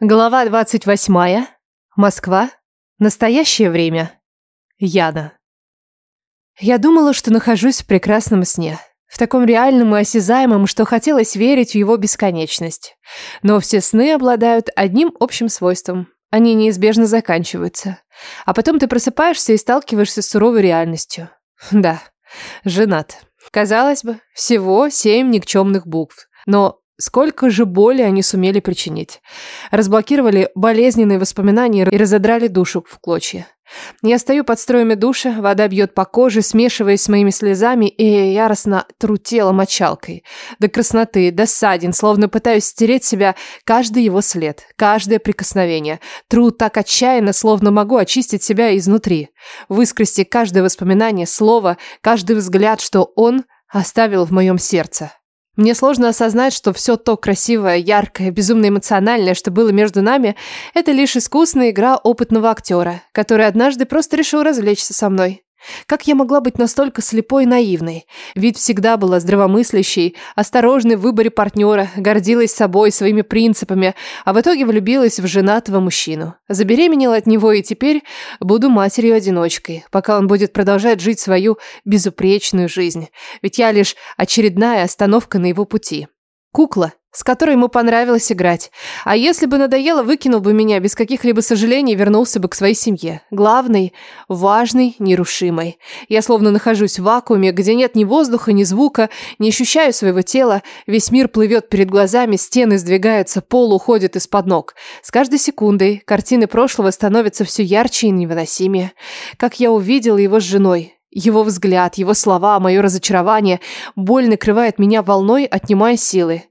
Глава 28. Москва. Настоящее время. Яна. Я думала, что нахожусь в прекрасном сне. В таком реальном и осязаемом, что хотелось верить в его бесконечность. Но все сны обладают одним общим свойством. Они неизбежно заканчиваются. А потом ты просыпаешься и сталкиваешься с суровой реальностью. Да, женат. Казалось бы, всего семь никчемных букв. Но Сколько же боли они сумели причинить. Разблокировали болезненные воспоминания и разодрали душу в клочья. Я стою под строями душа, вода бьет по коже, смешиваясь с моими слезами, и яростно тру тело мочалкой. До красноты, до ссадин, словно пытаюсь стереть себя каждый его след, каждое прикосновение. Тру так отчаянно, словно могу очистить себя изнутри. Выскрести каждое воспоминание, слово, каждый взгляд, что он оставил в моем сердце. Мне сложно осознать, что все то красивое, яркое, безумно эмоциональное, что было между нами, это лишь искусная игра опытного актера, который однажды просто решил развлечься со мной. Как я могла быть настолько слепой и наивной? Ведь всегда была здравомыслящей, осторожной в выборе партнера, гордилась собой, своими принципами, а в итоге влюбилась в женатого мужчину. Забеременела от него и теперь буду матерью-одиночкой, пока он будет продолжать жить свою безупречную жизнь. Ведь я лишь очередная остановка на его пути. Кукла, с которой ему понравилось играть. А если бы надоело, выкинул бы меня без каких-либо сожалений и вернулся бы к своей семье. Главный, важный, нерушимый. Я словно нахожусь в вакууме, где нет ни воздуха, ни звука, не ощущаю своего тела, весь мир плывет перед глазами, стены сдвигаются, пол уходит из-под ног. С каждой секундой картины прошлого становятся все ярче и невыносимее. Как я увидела его с женой, его взгляд, его слова, мое разочарование, боль накрывает меня волной, отнимая силы.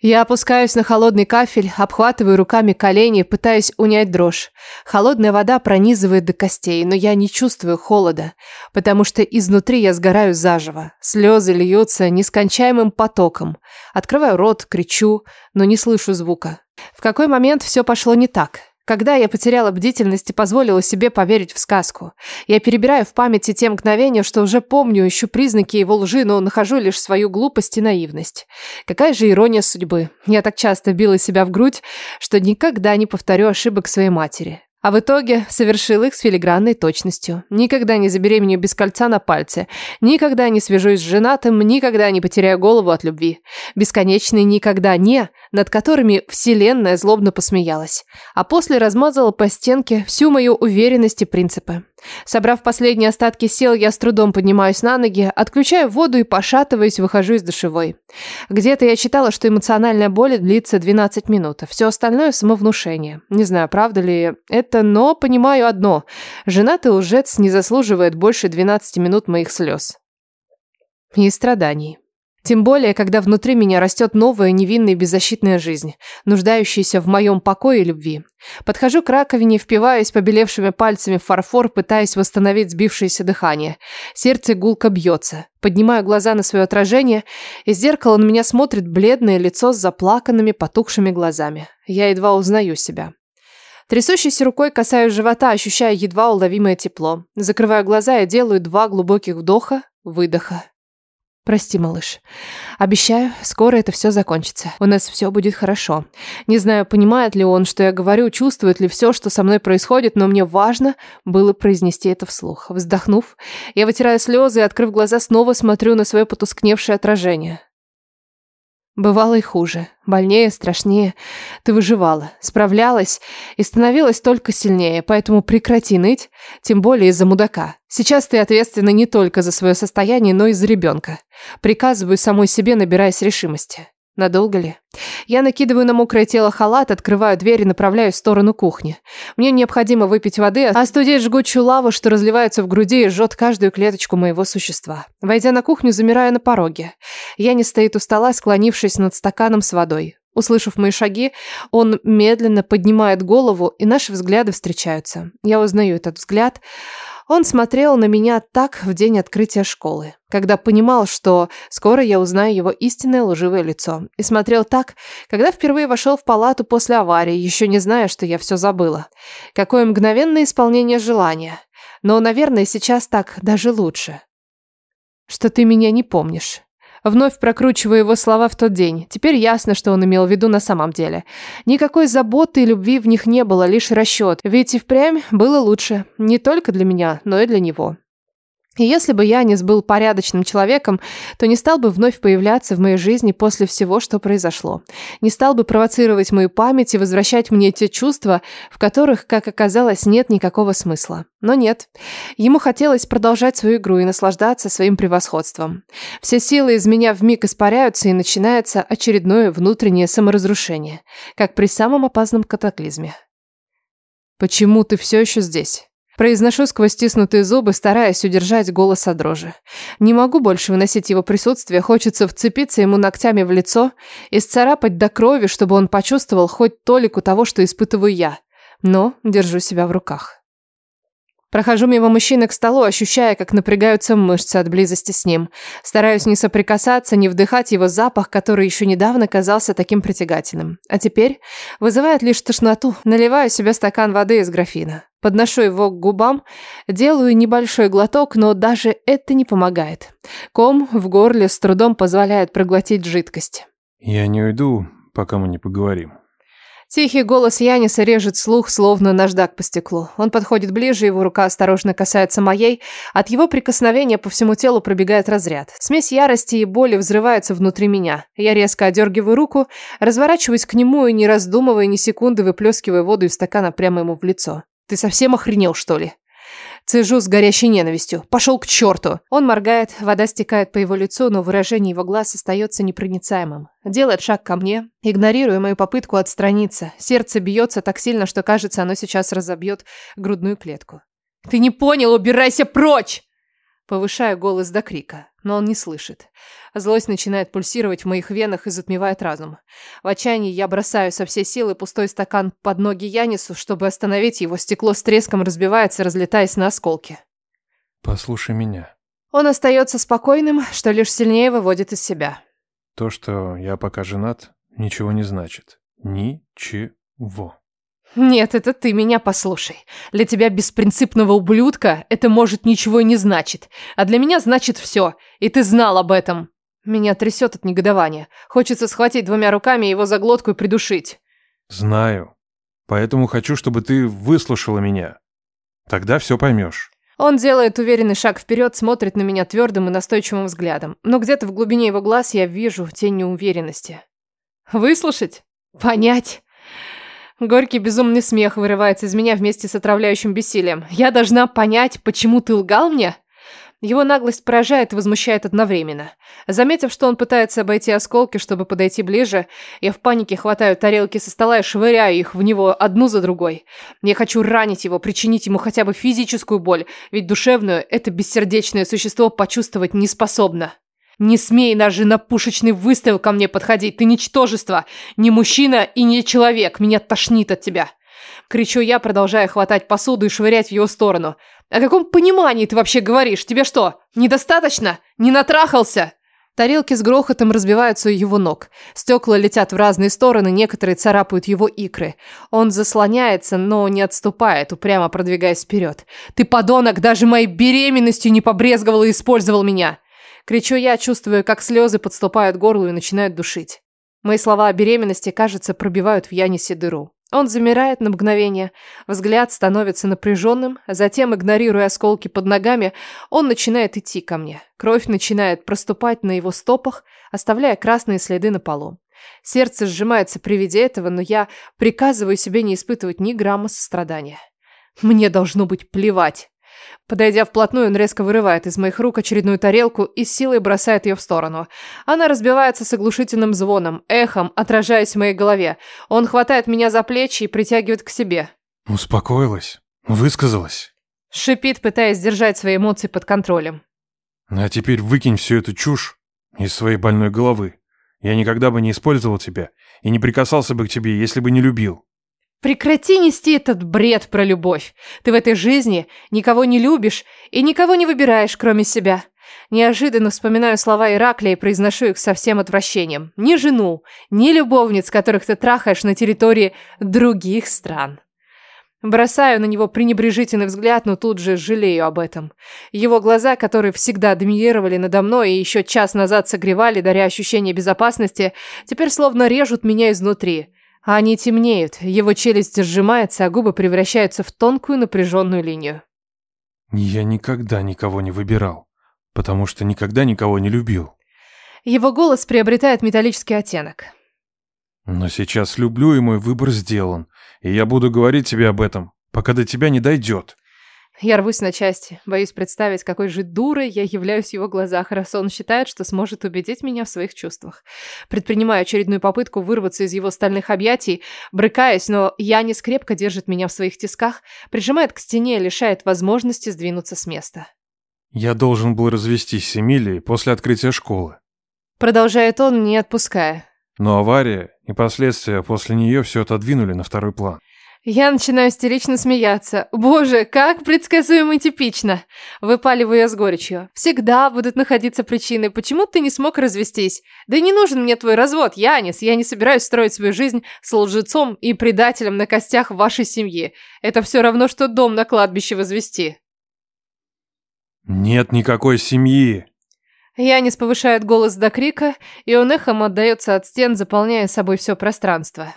Я опускаюсь на холодный кафель, обхватываю руками колени, пытаясь унять дрожь. Холодная вода пронизывает до костей, но я не чувствую холода, потому что изнутри я сгораю заживо. Слезы льются нескончаемым потоком. Открываю рот, кричу, но не слышу звука. В какой момент все пошло не так? Когда я потеряла бдительность и позволила себе поверить в сказку. Я перебираю в памяти те мгновения, что уже помню, ищу признаки его лжи, но нахожу лишь свою глупость и наивность. Какая же ирония судьбы. Я так часто била себя в грудь, что никогда не повторю ошибок своей матери. А в итоге совершил их с филигранной точностью. Никогда не забеременею без кольца на пальце. Никогда не свяжусь с женатым, никогда не потеряю голову от любви. Бесконечные никогда не, над которыми вселенная злобно посмеялась. А после размазала по стенке всю мою уверенность и принципы. Собрав последние остатки сил, я с трудом поднимаюсь на ноги, отключаю воду и, пошатываясь, выхожу из душевой. Где-то я читала, что эмоциональная боль длится 12 минут, а все остальное – самовнушение. Не знаю, правда ли это, но понимаю одно – женатый лжец не заслуживает больше 12 минут моих слез. И страданий. Тем более, когда внутри меня растет новая невинная беззащитная жизнь, нуждающаяся в моем покое и любви. Подхожу к раковине, впиваюсь побелевшими пальцами в фарфор, пытаясь восстановить сбившееся дыхание. Сердце гулко бьется. Поднимаю глаза на свое отражение, из зеркала на меня смотрит бледное лицо с заплаканными, потухшими глазами. Я едва узнаю себя. Трясущейся рукой касаюсь живота, ощущая едва уловимое тепло. Закрываю глаза и делаю два глубоких вдоха, выдоха. Прости, малыш. Обещаю, скоро это все закончится. У нас все будет хорошо. Не знаю, понимает ли он, что я говорю, чувствует ли все, что со мной происходит, но мне важно было произнести это вслух. Вздохнув, я вытираю слезы и, открыв глаза, снова смотрю на свое потускневшее отражение. Бывало и хуже, больнее, страшнее. Ты выживала, справлялась и становилась только сильнее, поэтому прекрати ныть, тем более из-за мудака. Сейчас ты ответственна не только за свое состояние, но и за ребенка. Приказываю самой себе, набираясь решимости. Надолго ли? Я накидываю на мокрое тело халат, открываю дверь и направляюсь в сторону кухни. Мне необходимо выпить воды, остудить жгучую лаву, что разливается в груди и жжет каждую клеточку моего существа. Войдя на кухню, замираю на пороге. Я не стоит у стола, склонившись над стаканом с водой. Услышав мои шаги, он медленно поднимает голову, и наши взгляды встречаются. Я узнаю этот взгляд. Он смотрел на меня так в день открытия школы, когда понимал, что скоро я узнаю его истинное лживое лицо. И смотрел так, когда впервые вошел в палату после аварии, еще не зная, что я все забыла. Какое мгновенное исполнение желания. Но, наверное, сейчас так даже лучше. Что ты меня не помнишь. Вновь прокручиваю его слова в тот день. Теперь ясно, что он имел в виду на самом деле. Никакой заботы и любви в них не было, лишь расчет. Ведь и впрямь было лучше. Не только для меня, но и для него. И если бы Янис был порядочным человеком, то не стал бы вновь появляться в моей жизни после всего, что произошло. Не стал бы провоцировать мою память и возвращать мне те чувства, в которых, как оказалось, нет никакого смысла. Но нет. Ему хотелось продолжать свою игру и наслаждаться своим превосходством. Все силы из меня вмиг испаряются, и начинается очередное внутреннее саморазрушение, как при самом опасном катаклизме. «Почему ты все еще здесь?» Произношу сквозь стиснутые зубы, стараясь удержать голос от дрожи. Не могу больше выносить его присутствие, хочется вцепиться ему ногтями в лицо и сцарапать до крови, чтобы он почувствовал хоть толику того, что испытываю я. Но держу себя в руках. Прохожу мимо мужчины к столу, ощущая, как напрягаются мышцы от близости с ним. Стараюсь не соприкасаться, не вдыхать его запах, который еще недавно казался таким притягательным. А теперь вызывает лишь тошноту. Наливаю себе стакан воды из графина. Подношу его к губам, делаю небольшой глоток, но даже это не помогает. Ком в горле с трудом позволяет проглотить жидкость. «Я не уйду, пока мы не поговорим». Тихий голос Яниса режет слух, словно наждак по стеклу. Он подходит ближе, его рука осторожно касается моей. От его прикосновения по всему телу пробегает разряд. Смесь ярости и боли взрывается внутри меня. Я резко одергиваю руку, разворачиваюсь к нему и, не раздумывая ни секунды, выплескиваю воду из стакана прямо ему в лицо. «Ты совсем охренел, что ли?» Цежу с горящей ненавистью. Пошел к черту. Он моргает, вода стекает по его лицу, но выражение его глаз остается непроницаемым. Делает шаг ко мне, игнорируя мою попытку отстраниться. Сердце бьется так сильно, что кажется, оно сейчас разобьет грудную клетку. «Ты не понял, убирайся прочь!» Повышаю голос до крика, но он не слышит. Злость начинает пульсировать в моих венах и затмевает разум. В отчаянии я бросаю со всей силы пустой стакан под ноги Янису, чтобы остановить его. Стекло с треском разбивается, разлетаясь на осколки. «Послушай меня». Он остается спокойным, что лишь сильнее выводит из себя. То, что я пока женат, ничего не значит. Ничего. Нет, это ты меня послушай. Для тебя беспринципного ублюдка это может ничего и не значит. А для меня значит все. И ты знал об этом. Меня трясет от негодования. Хочется схватить двумя руками его за глотку и придушить. Знаю. Поэтому хочу, чтобы ты выслушала меня. Тогда все поймешь. Он делает уверенный шаг вперед, смотрит на меня твердым и настойчивым взглядом. Но где-то в глубине его глаз я вижу тень неуверенности. Выслушать? Понять? Горький безумный смех вырывается из меня вместе с отравляющим бессилием. Я должна понять, почему ты лгал мне? Его наглость поражает и возмущает одновременно. Заметив, что он пытается обойти осколки, чтобы подойти ближе, я в панике хватаю тарелки со стола и швыряю их в него одну за другой. Я хочу ранить его, причинить ему хотя бы физическую боль, ведь душевную это бессердечное существо почувствовать не способно. «Не смей даже на пушечный выстрел ко мне подходить, ты ничтожество, не мужчина и не человек, меня тошнит от тебя!» Кричу я, продолжая хватать посуду и швырять в его сторону. «О каком понимании ты вообще говоришь? Тебе что, недостаточно? Не натрахался?» Тарелки с грохотом разбиваются у его ног. Стекла летят в разные стороны, некоторые царапают его икры. Он заслоняется, но не отступает, упрямо продвигаясь вперед. «Ты, подонок, даже моей беременностью не побрезговал и использовал меня!» Кричу я, чувствуя, как слезы подступают к горлу и начинают душить. Мои слова о беременности, кажется, пробивают в Янисе дыру. Он замирает на мгновение, взгляд становится напряженным, затем, игнорируя осколки под ногами, он начинает идти ко мне. Кровь начинает проступать на его стопах, оставляя красные следы на полу. Сердце сжимается при виде этого, но я приказываю себе не испытывать ни грамма сострадания. Мне должно быть плевать. Подойдя вплотную, он резко вырывает из моих рук очередную тарелку и с силой бросает ее в сторону. Она разбивается с оглушительным звоном, эхом, отражаясь в моей голове. Он хватает меня за плечи и притягивает к себе. Успокоилась? Высказалась? Шипит, пытаясь держать свои эмоции под контролем. А теперь выкинь всю эту чушь из своей больной головы. Я никогда бы не использовал тебя и не прикасался бы к тебе, если бы не любил. Прекрати нести этот бред про любовь. Ты в этой жизни никого не любишь и никого не выбираешь, кроме себя. Неожиданно вспоминаю слова Ираклия и произношу их со всем отвращением. Ни жену, ни любовниц, которых ты трахаешь на территории других стран. Бросаю на него пренебрежительный взгляд, но тут же жалею об этом. Его глаза, которые всегда доминировали надо мной и еще час назад согревали, даря ощущение безопасности, теперь словно режут меня изнутри. Они темнеют, его челюсть сжимается, а губы превращаются в тонкую напряженную линию. Я никогда никого не выбирал, потому что никогда никого не любил. Его голос приобретает металлический оттенок. Но сейчас люблю, и мой выбор сделан. И я буду говорить тебе об этом, пока до тебя не дойдет. Я рвусь на части, боюсь представить, какой же дурой я являюсь в его глазах, раз он считает, что сможет убедить меня в своих чувствах. Предпринимаю очередную попытку вырваться из его стальных объятий, брыкаясь, но Янис крепко держит меня в своих тисках, прижимает к стене и лишает возможности сдвинуться с места. Я должен был развестись с Эмилией после открытия школы. Продолжает он, не отпуская. Но авария и последствия после нее все отодвинули на второй план. Я начинаю истерично смеяться. Боже, как предсказуемо и типично. Выпаливаю я с горечью. Всегда будут находиться причины, почему ты не смог развестись. Да не нужен мне твой развод, Янис. Я не собираюсь строить свою жизнь с лжецом и предателем на костях вашей семьи. Это все равно, что дом на кладбище возвести. Нет никакой семьи. Янис повышает голос до крика, и он эхом отдается от стен, заполняя собой все пространство.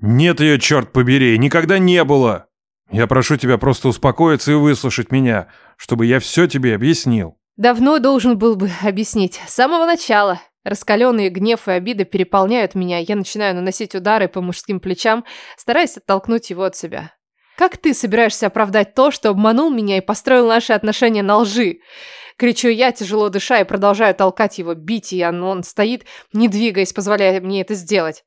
Нет ее, черт побери, никогда не было. Я прошу тебя просто успокоиться и выслушать меня, чтобы я все тебе объяснил. Давно должен был бы объяснить. С самого начала. Раскаленные гнев и обиды переполняют меня, я начинаю наносить удары по мужским плечам, стараясь оттолкнуть его от себя. Как ты собираешься оправдать то, что обманул меня и построил наши отношения на лжи? Кричу я, тяжело дыша, и продолжаю толкать его, бить, и он, он стоит, не двигаясь, позволяя мне это сделать.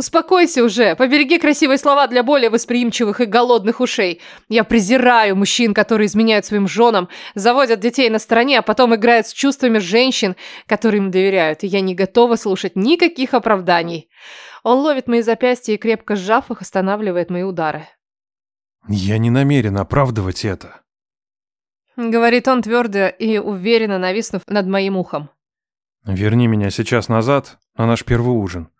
Успокойся уже, побереги красивые слова для более восприимчивых и голодных ушей. Я презираю мужчин, которые изменяют своим женам, заводят детей на стороне, а потом играют с чувствами женщин, которые им доверяют, и я не готова слушать никаких оправданий. Он ловит мои запястья и, крепко сжав их, останавливает мои удары. Я не намерен оправдывать это. Говорит он твердо и уверенно, нависнув над моим ухом. Верни меня сейчас назад на наш первый ужин.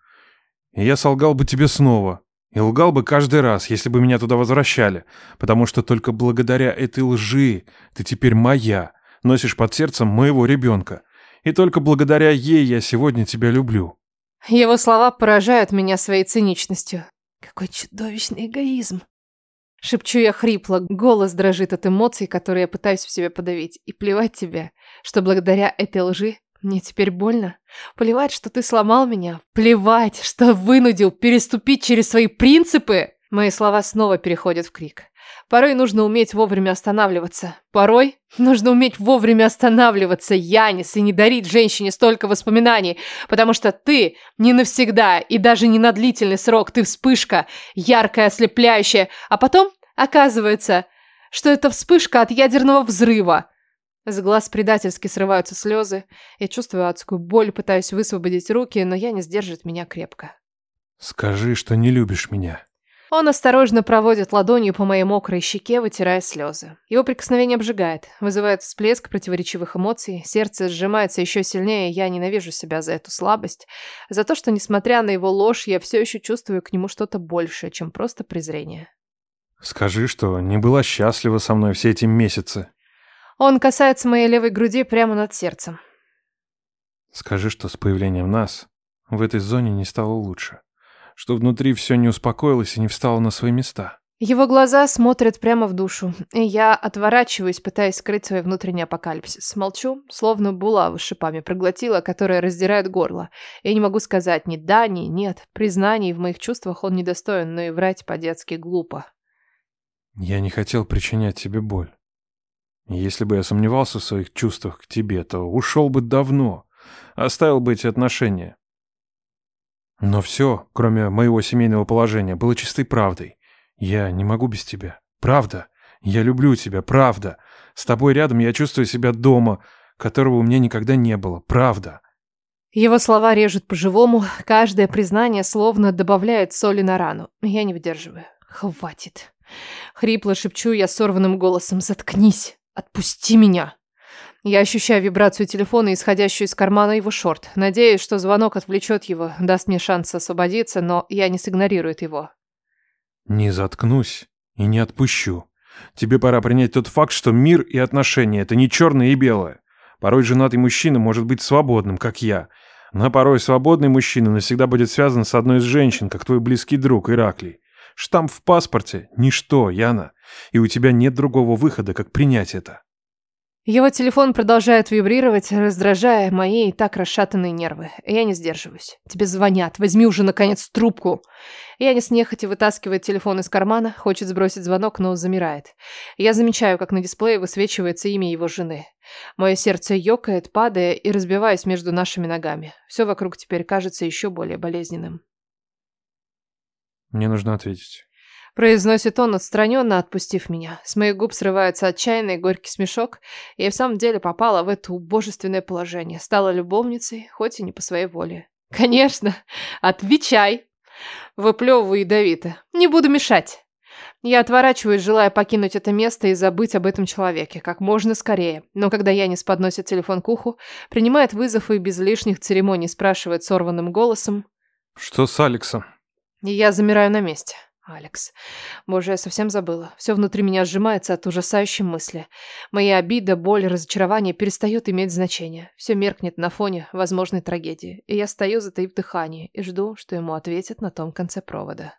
И я солгал бы тебе снова. И лгал бы каждый раз, если бы меня туда возвращали. Потому что только благодаря этой лжи ты теперь моя, носишь под сердцем моего ребенка. И только благодаря ей я сегодня тебя люблю. Его слова поражают меня своей циничностью. Какой чудовищный эгоизм. Шепчу я хрипло, голос дрожит от эмоций, которые я пытаюсь в себе подавить. И плевать тебе, что благодаря этой лжи мне теперь больно. Плевать, что ты сломал меня. Плевать, что вынудил переступить через свои принципы. Мои слова снова переходят в крик. Порой нужно уметь вовремя останавливаться. Порой нужно уметь вовремя останавливаться, Янис, и не дарить женщине столько воспоминаний, потому что ты не навсегда и даже не на длительный срок, ты вспышка, яркая, ослепляющая, а потом оказывается, что это вспышка от ядерного взрыва, с глаз предательски срываются слезы. Я чувствую адскую боль, пытаюсь высвободить руки, но я не сдержит меня крепко. «Скажи, что не любишь меня». Он осторожно проводит ладонью по моей мокрой щеке, вытирая слезы. Его прикосновение обжигает, вызывает всплеск противоречивых эмоций. Сердце сжимается еще сильнее, я ненавижу себя за эту слабость. За то, что, несмотря на его ложь, я все еще чувствую к нему что-то большее, чем просто презрение. «Скажи, что не была счастлива со мной все эти месяцы». Он касается моей левой груди прямо над сердцем. Скажи, что с появлением нас в этой зоне не стало лучше. Что внутри все не успокоилось и не встало на свои места. Его глаза смотрят прямо в душу, и я отворачиваюсь, пытаясь скрыть свой внутренний апокалипсис. Молчу, словно булаву с шипами проглотила, которая раздирает горло. Я не могу сказать ни да, ни нет. Признаний в моих чувствах он недостоин, но и врать по-детски глупо. Я не хотел причинять тебе боль. Если бы я сомневался в своих чувствах к тебе, то ушел бы давно, оставил бы эти отношения. Но все, кроме моего семейного положения, было чистой правдой. Я не могу без тебя. Правда. Я люблю тебя, правда. С тобой рядом я чувствую себя дома, которого у меня никогда не было. Правда. Его слова режут по-живому, каждое признание словно добавляет соли на рану. Я не выдерживаю. Хватит. Хрипло шепчу я сорванным голосом. Заткнись. «Отпусти меня!» Я ощущаю вибрацию телефона, исходящую из кармана его шорт. Надеюсь, что звонок отвлечет его, даст мне шанс освободиться, но я не сигнорирую его. «Не заткнусь, И не отпущу. Тебе пора принять тот факт, что мир и отношения — это не черное и белое. Порой женатый мужчина может быть свободным, как я. Но порой свободный мужчина навсегда будет связан с одной из женщин, как твой близкий друг Ираклий. Штамп в паспорте — ничто, Яна. И у тебя нет другого выхода, как принять это. Его телефон продолжает вибрировать, раздражая мои и так расшатанные нервы. Я не сдерживаюсь. Тебе звонят. Возьми уже, наконец, трубку. Я не с нехотя вытаскивает телефон из кармана, хочет сбросить звонок, но замирает. Я замечаю, как на дисплее высвечивается имя его жены. Мое сердце ёкает, падая и разбиваясь между нашими ногами. Все вокруг теперь кажется еще более болезненным. Мне нужно ответить. Произносит он, отстраненно отпустив меня. С моих губ срывается отчаянный горький смешок. Я в самом деле попала в это убожественное положение. Стала любовницей, хоть и не по своей воле. Конечно, отвечай. Выплевываю ядовито. Не буду мешать. Я отворачиваюсь, желая покинуть это место и забыть об этом человеке как можно скорее. Но когда Янис подносит телефон к уху, принимает вызов и без лишних церемоний спрашивает сорванным голосом. «Что с Алексом?» Я замираю на месте. Алекс. Боже, я совсем забыла. Все внутри меня сжимается от ужасающей мысли. Моя обида, боль, разочарование перестают иметь значение. Все меркнет на фоне возможной трагедии. И я стою, затаив дыхание, и жду, что ему ответят на том конце провода.